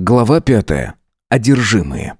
Глава пятая. Одержимые.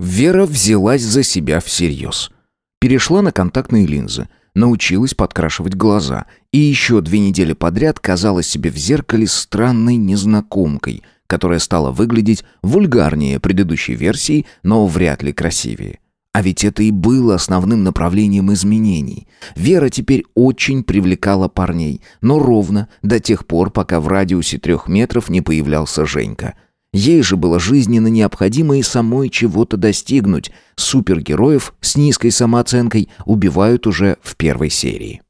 Вера взялась за себя всерьез. Перешла на контактные линзы, научилась подкрашивать глаза и еще две недели подряд казалась себе в зеркале странной незнакомкой, которая стала выглядеть вульгарнее предыдущей версии, но вряд ли красивее. А ведь это и было основным направлением изменений. Вера теперь очень привлекала парней, но ровно до тех пор, пока в радиусе трех метров не появлялся Женька. Ей же было жизненно необходимо и самой чего-то достигнуть. Супергероев с низкой самооценкой убивают уже в первой серии.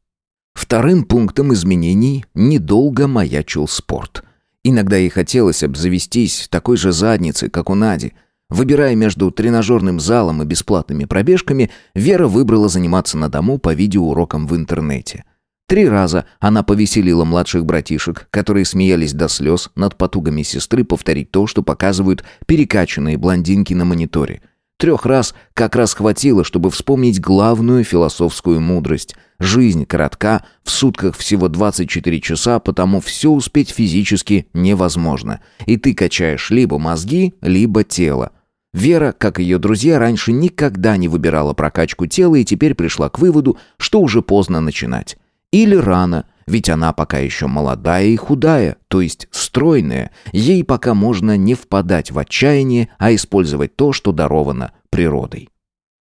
Вторым пунктом изменений недолго маячил спорт. Иногда ей хотелось обзавестись такой же задницей, как у Нади – Выбирая между тренажерным залом и бесплатными пробежками, Вера выбрала заниматься на дому по видеоурокам в интернете. Три раза она повеселила младших братишек, которые смеялись до слез над потугами сестры повторить то, что показывают перекачанные блондинки на мониторе. Трех раз как раз хватило, чтобы вспомнить главную философскую мудрость. Жизнь коротка, в сутках всего 24 часа, потому все успеть физически невозможно. И ты качаешь либо мозги, либо тело. Вера, как ее друзья, раньше никогда не выбирала прокачку тела и теперь пришла к выводу, что уже поздно начинать. Или рано, ведь она пока еще молодая и худая, то есть стройная. Ей пока можно не впадать в отчаяние, а использовать то, что даровано природой.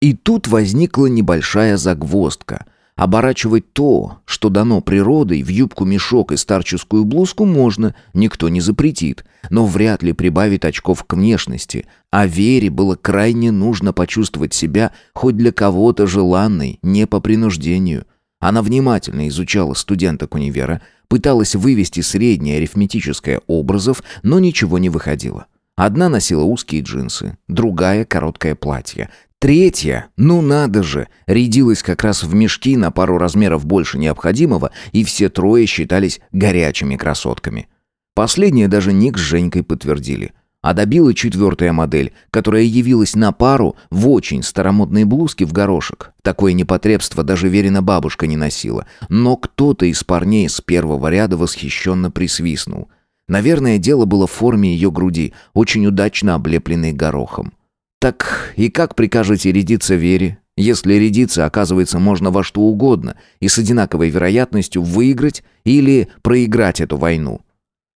И тут возникла небольшая загвоздка. Оборачивать то, что дано природой, в юбку-мешок и старческую блузку можно, никто не запретит, но вряд ли прибавит очков к внешности, а Вере было крайне нужно почувствовать себя хоть для кого-то желанной, не по принуждению. Она внимательно изучала студенток универа, пыталась вывести среднее арифметическое образов, но ничего не выходило. Одна носила узкие джинсы, другая — короткое платье, Третья, ну надо же, рядилась как раз в мешки на пару размеров больше необходимого, и все трое считались горячими красотками. Последнее даже Ник с Женькой подтвердили. А добила четвертая модель, которая явилась на пару в очень старомодной блузке в горошек. Такое непотребство даже Верина бабушка не носила. Но кто-то из парней с первого ряда восхищенно присвистнул. Наверное, дело было в форме ее груди, очень удачно облепленной горохом. Так и как прикажете рядиться Вере, если рядиться, оказывается, можно во что угодно и с одинаковой вероятностью выиграть или проиграть эту войну?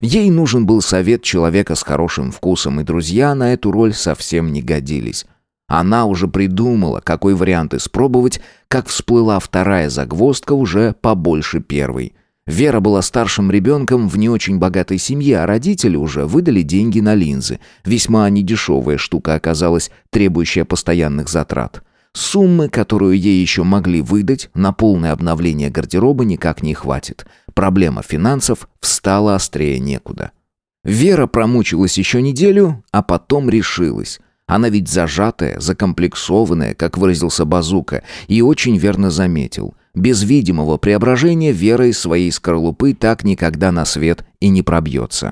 Ей нужен был совет человека с хорошим вкусом, и друзья на эту роль совсем не годились. Она уже придумала, какой вариант испробовать, как всплыла вторая загвоздка уже побольше первой – Вера была старшим ребенком в не очень богатой семье, а родители уже выдали деньги на линзы. Весьма недешевая штука оказалась, требующая постоянных затрат. Суммы, которую ей еще могли выдать, на полное обновление гардероба никак не хватит. Проблема финансов встала острее некуда. Вера промучилась еще неделю, а потом решилась. Она ведь зажатая, закомплексованная, как выразился Базука, и очень верно заметил – без видимого преображения вера из своей скорлупы так никогда на свет и не пробьется.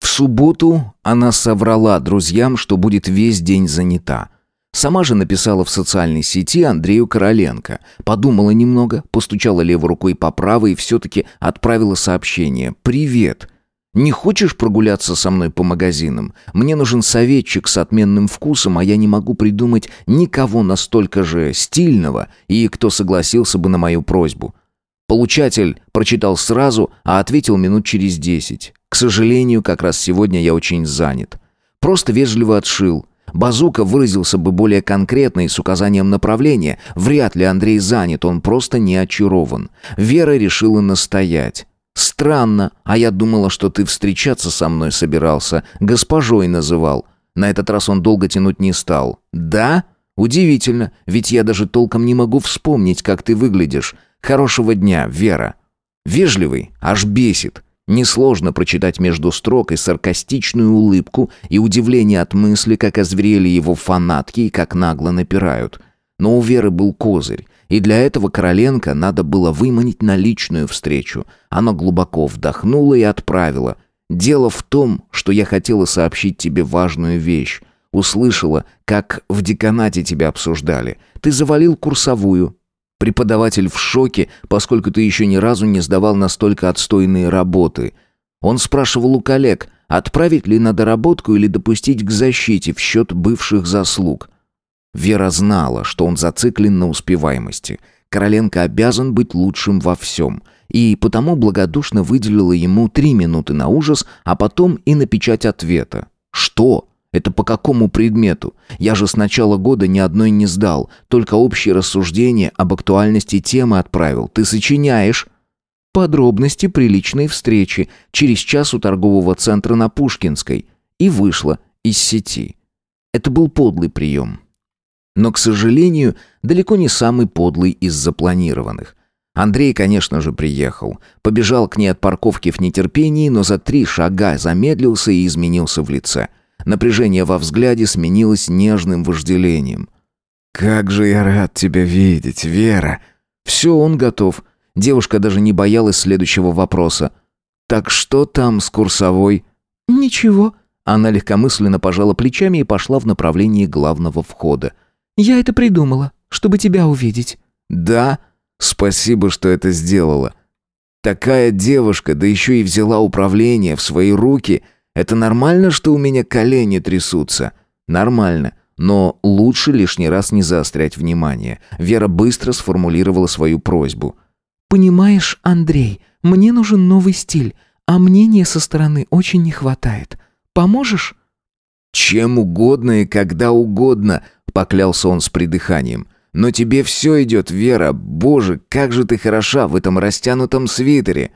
В субботу она соврала друзьям, что будет весь день занята. Сама же написала в социальной сети Андрею Короленко. Подумала немного, постучала левой рукой по правой и все-таки отправила сообщение «Привет». Не хочешь прогуляться со мной по магазинам? Мне нужен советчик с отменным вкусом, а я не могу придумать никого настолько же стильного и кто согласился бы на мою просьбу. Получатель прочитал сразу, а ответил минут через десять. К сожалению, как раз сегодня я очень занят. Просто вежливо отшил. Базука выразился бы более конкретно и с указанием направления. Вряд ли Андрей занят, он просто не очарован. Вера решила настоять. «Странно, а я думала, что ты встречаться со мной собирался, госпожой называл». На этот раз он долго тянуть не стал. «Да? Удивительно, ведь я даже толком не могу вспомнить, как ты выглядишь. Хорошего дня, Вера». Вежливый, аж бесит. Несложно прочитать между строк и саркастичную улыбку, и удивление от мысли, как озверели его фанатки и как нагло напирают. Но у Веры был козырь. И для этого Короленко надо было выманить на личную встречу. Она глубоко вдохнула и отправила. «Дело в том, что я хотела сообщить тебе важную вещь. Услышала, как в деканате тебя обсуждали. Ты завалил курсовую. Преподаватель в шоке, поскольку ты еще ни разу не сдавал настолько отстойные работы. Он спрашивал у коллег, Отправить ли на доработку или допустить к защите в счет бывших заслуг? Вера знала, что он зациклен на успеваемости. Короленко обязан быть лучшим во всем. И потому благодушно выделила ему три минуты на ужас, а потом и на печать ответа. «Что?» Это по какому предмету? Я же с начала года ни одной не сдал, только общие рассуждения об актуальности темы отправил. Ты сочиняешь. Подробности приличной встречи через час у торгового центра на Пушкинской. И вышла из сети. Это был подлый прием. Но, к сожалению, далеко не самый подлый из запланированных. Андрей, конечно же, приехал. Побежал к ней от парковки в нетерпении, но за три шага замедлился и изменился в лице. Напряжение во взгляде сменилось нежным вожделением. «Как же я рад тебя видеть, Вера!» «Все, он готов». Девушка даже не боялась следующего вопроса. «Так что там с курсовой?» «Ничего». Она легкомысленно пожала плечами и пошла в направлении главного входа. «Я это придумала, чтобы тебя увидеть». «Да? Спасибо, что это сделала. Такая девушка, да еще и взяла управление в свои руки. Это нормально, что у меня колени трясутся?» «Нормально». Но лучше лишний раз не заострять внимание. Вера быстро сформулировала свою просьбу. «Понимаешь, Андрей, мне нужен новый стиль, а мнения со стороны очень не хватает. Поможешь?» «Чем угодно и когда угодно», — поклялся он с придыханием. «Но тебе все идет, Вера. Боже, как же ты хороша в этом растянутом свитере!»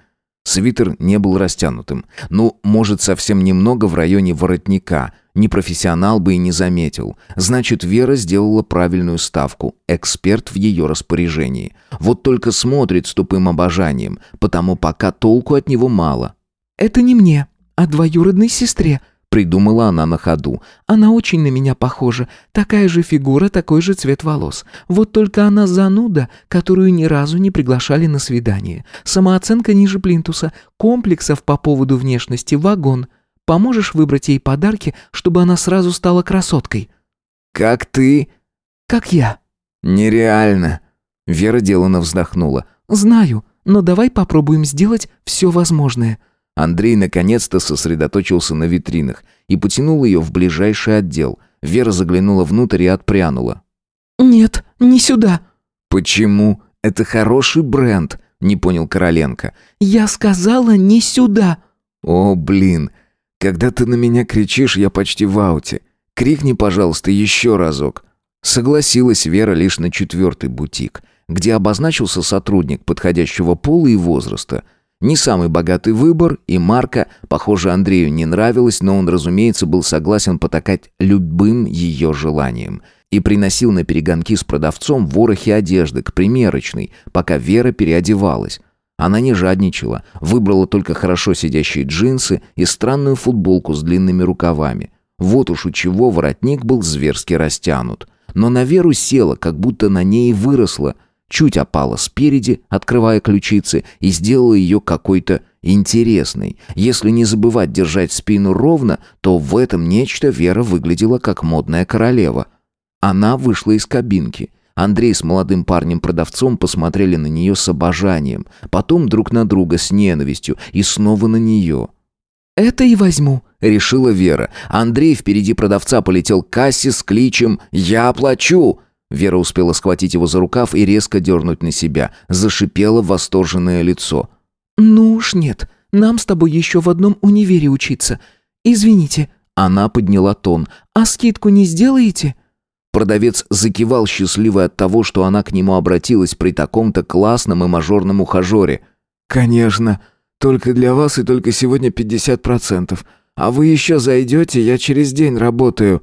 Свитер не был растянутым. Ну, может, совсем немного в районе воротника. Непрофессионал бы и не заметил. Значит, Вера сделала правильную ставку. Эксперт в ее распоряжении. Вот только смотрит с тупым обожанием, потому пока толку от него мало. «Это не мне, а двоюродной сестре», Придумала она на ходу. «Она очень на меня похожа. Такая же фигура, такой же цвет волос. Вот только она зануда, которую ни разу не приглашали на свидание. Самооценка ниже плинтуса, комплексов по поводу внешности, вагон. Поможешь выбрать ей подарки, чтобы она сразу стала красоткой?» «Как ты?» «Как я». «Нереально». Вера делано вздохнула. «Знаю, но давай попробуем сделать все возможное». Андрей наконец-то сосредоточился на витринах и потянул ее в ближайший отдел. Вера заглянула внутрь и отпрянула. «Нет, не сюда». «Почему? Это хороший бренд», — не понял Короленко. «Я сказала не сюда». «О, блин, когда ты на меня кричишь, я почти в ауте. Крикни, пожалуйста, еще разок». Согласилась Вера лишь на четвертый бутик, где обозначился сотрудник подходящего пола и возраста — не самый богатый выбор, и марка, похоже, Андрею не нравилась, но он, разумеется, был согласен потакать любым ее желанием. И приносил на перегонки с продавцом ворохи одежды к примерочной, пока Вера переодевалась. Она не жадничала, выбрала только хорошо сидящие джинсы и странную футболку с длинными рукавами. Вот уж у чего воротник был зверски растянут. Но на Веру села, как будто на ней выросла – чуть опала спереди, открывая ключицы, и сделала ее какой-то интересной. Если не забывать держать спину ровно, то в этом нечто Вера выглядела как модная королева. Она вышла из кабинки. Андрей с молодым парнем-продавцом посмотрели на нее с обожанием, потом друг на друга с ненавистью и снова на нее. «Это и возьму», — решила Вера. Андрей впереди продавца полетел к кассе с кличем «Я оплачу!» Вера успела схватить его за рукав и резко дернуть на себя. Зашипело восторженное лицо. «Ну уж нет. Нам с тобой еще в одном универе учиться. Извините». Она подняла тон. «А скидку не сделаете?» Продавец закивал, счастливый от того, что она к нему обратилась при таком-то классном и мажорном ухажере. «Конечно. Только для вас и только сегодня 50%. А вы еще зайдете, я через день работаю».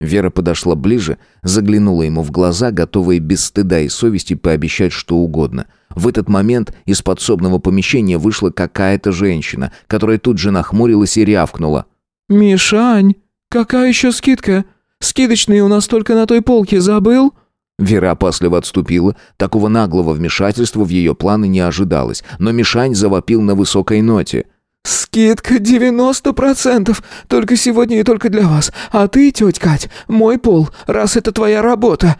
Вера подошла ближе, заглянула ему в глаза, готовая без стыда и совести пообещать что угодно. В этот момент из подсобного помещения вышла какая-то женщина, которая тут же нахмурилась и рявкнула. «Мишань, какая еще скидка? Скидочные у нас только на той полке, забыл?» Вера опасливо отступила. Такого наглого вмешательства в ее планы не ожидалось, но Мишань завопил на высокой ноте – «Скидка девяносто процентов! Только сегодня и только для вас. А ты, тетя Кать, мой пол, раз это твоя работа!»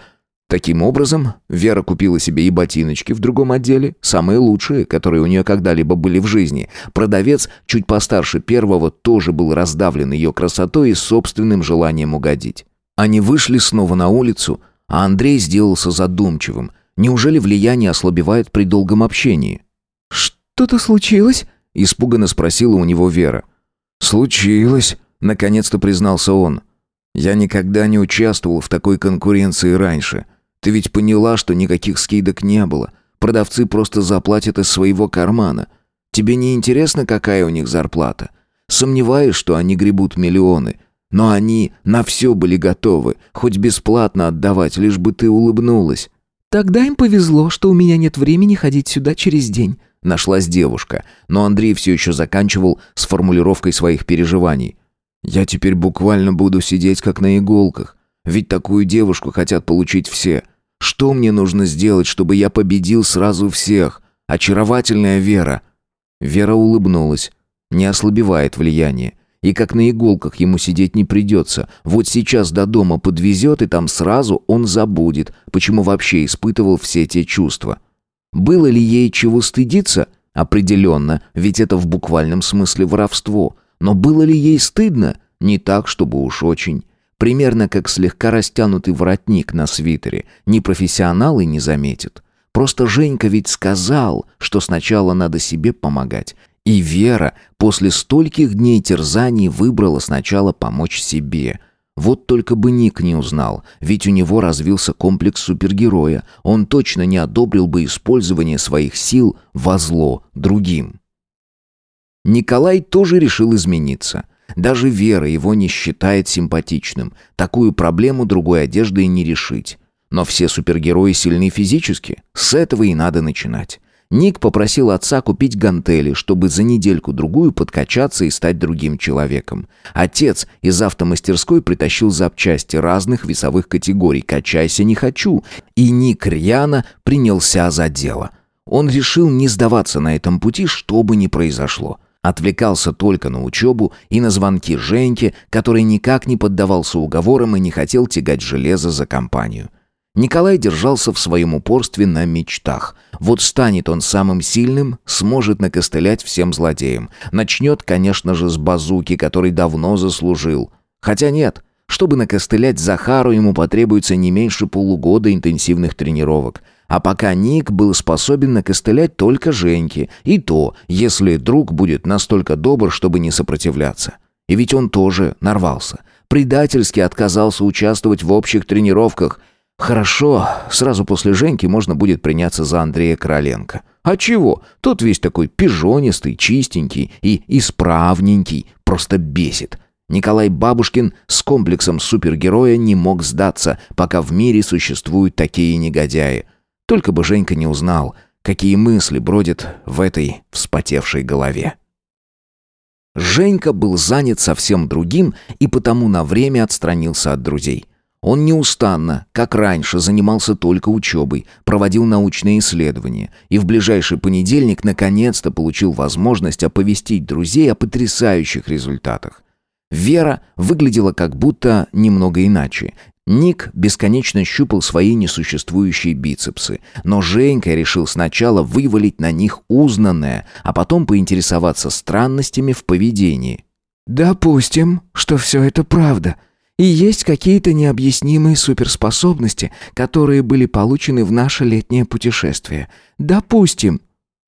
Таким образом, Вера купила себе и ботиночки в другом отделе, самые лучшие, которые у нее когда-либо были в жизни. Продавец, чуть постарше первого, тоже был раздавлен ее красотой и собственным желанием угодить. Они вышли снова на улицу, а Андрей сделался задумчивым. Неужели влияние ослабевает при долгом общении? «Что-то случилось?» – испуганно спросила у него Вера. «Случилось», – наконец-то признался он. «Я никогда не участвовал в такой конкуренции раньше». Ты ведь поняла, что никаких скидок не было. Продавцы просто заплатят из своего кармана. Тебе не интересно, какая у них зарплата? Сомневаюсь, что они гребут миллионы. Но они на все были готовы, хоть бесплатно отдавать, лишь бы ты улыбнулась. Тогда им повезло, что у меня нет времени ходить сюда через день. Нашлась девушка, но Андрей все еще заканчивал с формулировкой своих переживаний. «Я теперь буквально буду сидеть как на иголках. Ведь такую девушку хотят получить все. Что мне нужно сделать, чтобы я победил сразу всех? Очаровательная Вера. Вера улыбнулась. Не ослабевает влияние. И как на иголках ему сидеть не придется. Вот сейчас до дома подвезет, и там сразу он забудет, почему вообще испытывал все те чувства. Было ли ей чего стыдиться? Определенно, ведь это в буквальном смысле воровство. Но было ли ей стыдно? Не так, чтобы уж очень. Примерно как слегка растянутый воротник на свитере. Ни профессионалы не заметят. Просто Женька ведь сказал, что сначала надо себе помогать. И Вера после стольких дней терзаний выбрала сначала помочь себе. Вот только бы Ник не узнал, ведь у него развился комплекс супергероя. Он точно не одобрил бы использование своих сил во зло другим. Николай тоже решил измениться – даже Вера его не считает симпатичным. Такую проблему другой одеждой не решить. Но все супергерои сильны физически. С этого и надо начинать. Ник попросил отца купить гантели, чтобы за недельку-другую подкачаться и стать другим человеком. Отец из автомастерской притащил запчасти разных весовых категорий «Качайся, не хочу», и Ник рьяно принялся за дело. Он решил не сдаваться на этом пути, что бы ни произошло. Отвлекался только на учебу и на звонки Женьке, который никак не поддавался уговорам и не хотел тягать железо за компанию. Николай держался в своем упорстве на мечтах. Вот станет он самым сильным, сможет накостылять всем злодеям. Начнет, конечно же, с базуки, который давно заслужил. Хотя нет, чтобы накостылять Захару, ему потребуется не меньше полугода интенсивных тренировок. А пока Ник был способен накостылять только Женьке, и то, если друг будет настолько добр, чтобы не сопротивляться. И ведь он тоже нарвался. Предательски отказался участвовать в общих тренировках. Хорошо, сразу после Женьки можно будет приняться за Андрея Короленко. А чего? Тот весь такой пижонистый, чистенький и исправненький, просто бесит. Николай Бабушкин с комплексом супергероя не мог сдаться, пока в мире существуют такие негодяи – только бы Женька не узнал, какие мысли бродят в этой вспотевшей голове. Женька был занят совсем другим и потому на время отстранился от друзей. Он неустанно, как раньше, занимался только учебой, проводил научные исследования и в ближайший понедельник наконец-то получил возможность оповестить друзей о потрясающих результатах. Вера выглядела как будто немного иначе. Ник бесконечно щупал свои несуществующие бицепсы, но Женька решил сначала вывалить на них узнанное, а потом поинтересоваться странностями в поведении. «Допустим, что все это правда», и есть какие-то необъяснимые суперспособности, которые были получены в наше летнее путешествие. Допустим.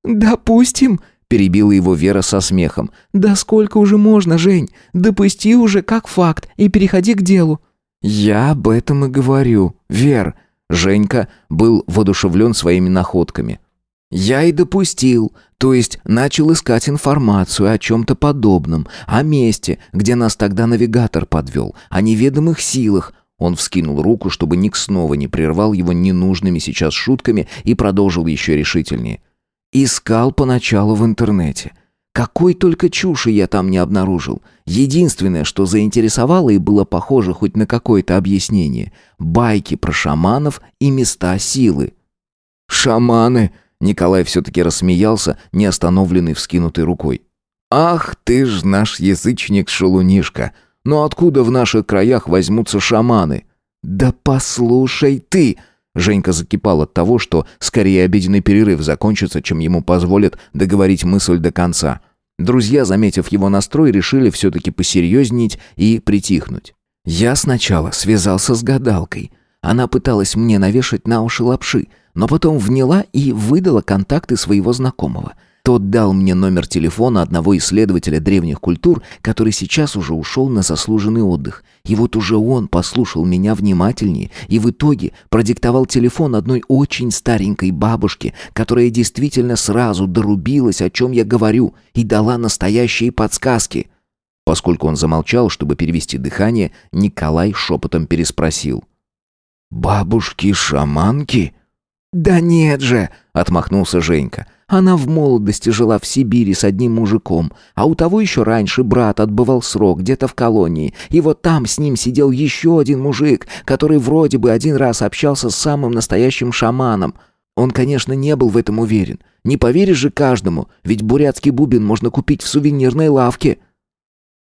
Допустим, перебила его Вера со смехом. Да сколько уже можно, Жень? Допусти уже как факт и переходи к делу. «Я об этом и говорю, Вер». Женька был воодушевлен своими находками. «Я и допустил, то есть начал искать информацию о чем-то подобном, о месте, где нас тогда навигатор подвел, о неведомых силах». Он вскинул руку, чтобы Ник снова не прервал его ненужными сейчас шутками и продолжил еще решительнее. «Искал поначалу в интернете. Какой только чуши я там не обнаружил. Единственное, что заинтересовало и было похоже хоть на какое-то объяснение – байки про шаманов и места силы. «Шаманы!» – Николай все-таки рассмеялся, не остановленный вскинутой рукой. «Ах ты ж наш язычник-шалунишка! Но откуда в наших краях возьмутся шаманы?» «Да послушай ты!» Женька закипал от того, что скорее обеденный перерыв закончится, чем ему позволят договорить мысль до конца. Друзья, заметив его настрой, решили все-таки посерьезнить и притихнуть. Я сначала связался с гадалкой. Она пыталась мне навешать на уши лапши, но потом вняла и выдала контакты своего знакомого – тот дал мне номер телефона одного исследователя древних культур, который сейчас уже ушел на заслуженный отдых. И вот уже он послушал меня внимательнее и в итоге продиктовал телефон одной очень старенькой бабушке, которая действительно сразу дорубилась, о чем я говорю, и дала настоящие подсказки. Поскольку он замолчал, чтобы перевести дыхание, Николай шепотом переспросил. «Бабушки-шаманки?» «Да нет же!» — отмахнулся Женька. «Она в молодости жила в Сибири с одним мужиком, а у того еще раньше брат отбывал срок где-то в колонии, и вот там с ним сидел еще один мужик, который вроде бы один раз общался с самым настоящим шаманом. Он, конечно, не был в этом уверен. Не поверишь же каждому, ведь бурятский бубен можно купить в сувенирной лавке».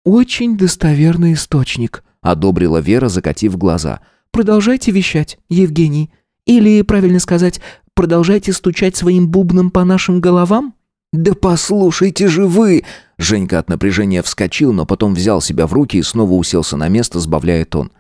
«Очень достоверный источник», — одобрила Вера, закатив глаза. «Продолжайте вещать, Евгений». Или, правильно сказать, продолжайте стучать своим бубном по нашим головам? Да послушайте же вы! Женька от напряжения вскочил, но потом взял себя в руки и снова уселся на место, сбавляя тон.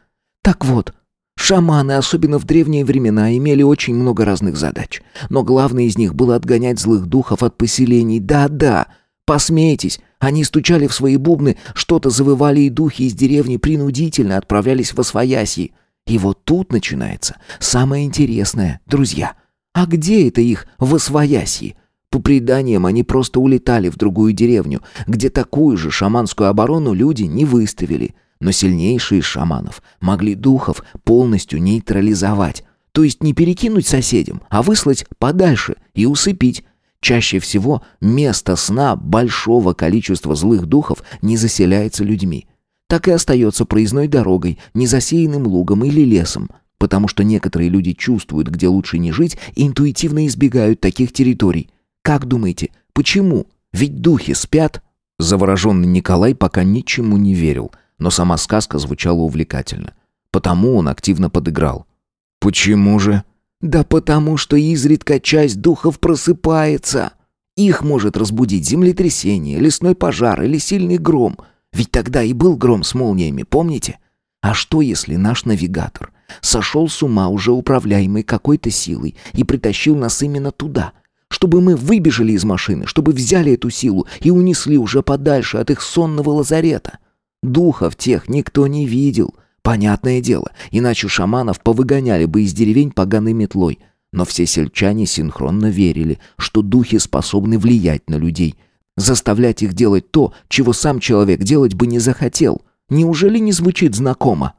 Так вот, Шаманы, особенно в древние времена, имели очень много разных задач. Но главной из них было отгонять злых духов от поселений. Да-да, посмейтесь, они стучали в свои бубны, что-то завывали, и духи из деревни принудительно отправлялись в Освоясье. И вот тут начинается самое интересное, друзья. А где это их в Освоясье? По преданиям, они просто улетали в другую деревню, где такую же шаманскую оборону люди не выставили. Но сильнейшие шаманов могли духов полностью нейтрализовать. То есть не перекинуть соседям, а выслать подальше и усыпить. Чаще всего место сна большого количества злых духов не заселяется людьми так и остается проездной дорогой, незасеянным лугом или лесом, потому что некоторые люди чувствуют, где лучше не жить, и интуитивно избегают таких территорий. Как думаете, почему? Ведь духи спят. Завороженный Николай пока ничему не верил, но сама сказка звучала увлекательно. Потому он активно подыграл. «Почему же?» «Да потому что изредка часть духов просыпается. Их может разбудить землетрясение, лесной пожар или сильный гром». Ведь тогда и был гром с молниями, помните? А что, если наш навигатор сошел с ума уже управляемый какой-то силой и притащил нас именно туда, чтобы мы выбежали из машины, чтобы взяли эту силу и унесли уже подальше от их сонного лазарета? Духов тех никто не видел, понятное дело, иначе шаманов повыгоняли бы из деревень поганой метлой. Но все сельчане синхронно верили, что духи способны влиять на людей – Заставлять их делать то, чего сам человек делать бы не захотел. Неужели не звучит знакомо?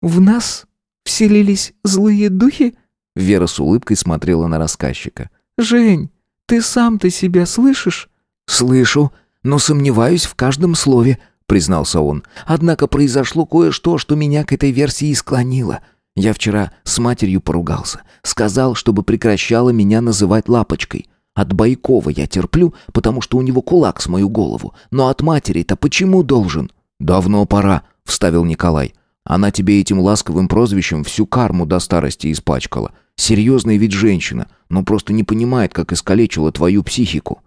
«В нас вселились злые духи?» Вера с улыбкой смотрела на рассказчика. «Жень, ты сам-то себя слышишь?» «Слышу, но сомневаюсь в каждом слове», — признался он. «Однако произошло кое-что, что меня к этой версии склонило. Я вчера с матерью поругался. Сказал, чтобы прекращала меня называть лапочкой. От Байкова я терплю, потому что у него кулак с мою голову. Но от матери-то почему должен? Давно пора, вставил Николай. Она тебе этим ласковым прозвищем всю карму до старости испачкала. Серьезная ведь женщина, но просто не понимает, как искалечила твою психику.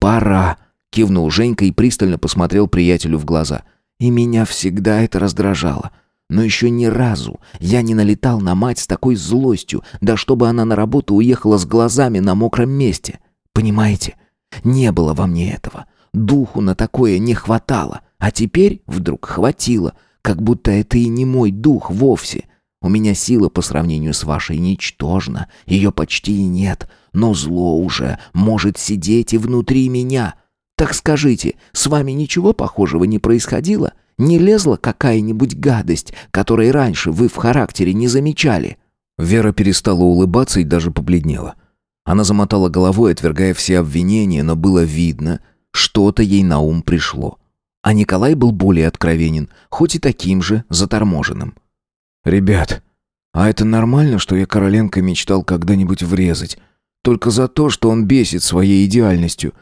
Пора, кивнул Женька и пристально посмотрел приятелю в глаза. И меня всегда это раздражало. Но еще ни разу я не налетал на мать с такой злостью, да чтобы она на работу уехала с глазами на мокром месте. Понимаете? Не было во мне этого. Духу на такое не хватало. А теперь вдруг хватило, как будто это и не мой дух вовсе. У меня сила по сравнению с вашей ничтожна, ее почти и нет, но зло уже может сидеть и внутри меня. Так скажите, с вами ничего похожего не происходило? Не лезла какая-нибудь гадость, которой раньше вы в характере не замечали?» Вера перестала улыбаться и даже побледнела. Она замотала головой, отвергая все обвинения, но было видно, что-то ей на ум пришло. А Николай был более откровенен, хоть и таким же заторможенным. «Ребят, а это нормально, что я Короленко мечтал когда-нибудь врезать? Только за то, что он бесит своей идеальностью.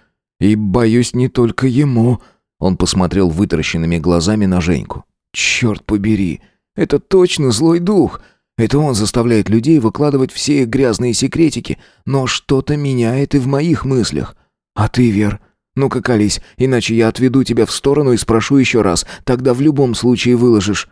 И, боюсь, не только ему...» Он посмотрел вытаращенными глазами на Женьку. «Черт побери! Это точно злой дух! Это он заставляет людей выкладывать все их грязные секретики, но что-то меняет и в моих мыслях. А ты, Вер, ну-ка колись, иначе я отведу тебя в сторону и спрошу еще раз, тогда в любом случае выложишь».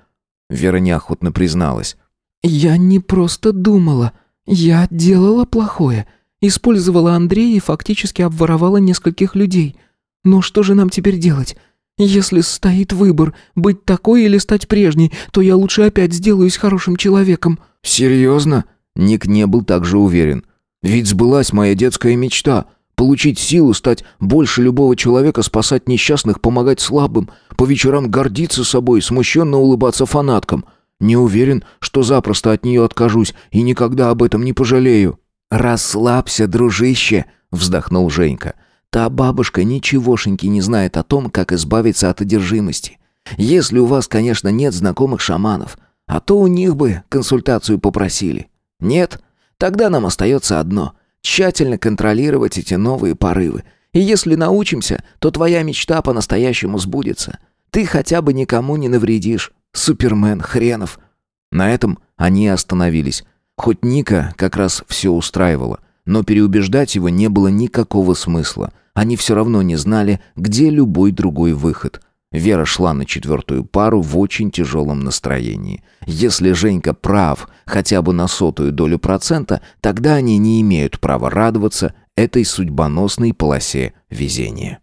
Вера неохотно призналась. «Я не просто думала, я делала плохое. Использовала Андрея и фактически обворовала нескольких людей. Но что же нам теперь делать? Если стоит выбор, быть такой или стать прежней, то я лучше опять сделаюсь хорошим человеком». «Серьезно?» Ник не был так же уверен. «Ведь сбылась моя детская мечта. Получить силу, стать больше любого человека, спасать несчастных, помогать слабым, по вечерам гордиться собой, смущенно улыбаться фанаткам. Не уверен, что запросто от нее откажусь и никогда об этом не пожалею». «Расслабься, дружище», — вздохнул Женька. Та бабушка ничегошеньки не знает о том, как избавиться от одержимости. Если у вас, конечно, нет знакомых шаманов, а то у них бы консультацию попросили. Нет? Тогда нам остается одно — тщательно контролировать эти новые порывы. И если научимся, то твоя мечта по-настоящему сбудется. Ты хотя бы никому не навредишь. Супермен хренов. На этом они остановились. Хоть Ника как раз все устраивало. Но переубеждать его не было никакого смысла. Они все равно не знали, где любой другой выход. Вера шла на четвертую пару в очень тяжелом настроении. Если Женька прав хотя бы на сотую долю процента, тогда они не имеют права радоваться этой судьбоносной полосе везения.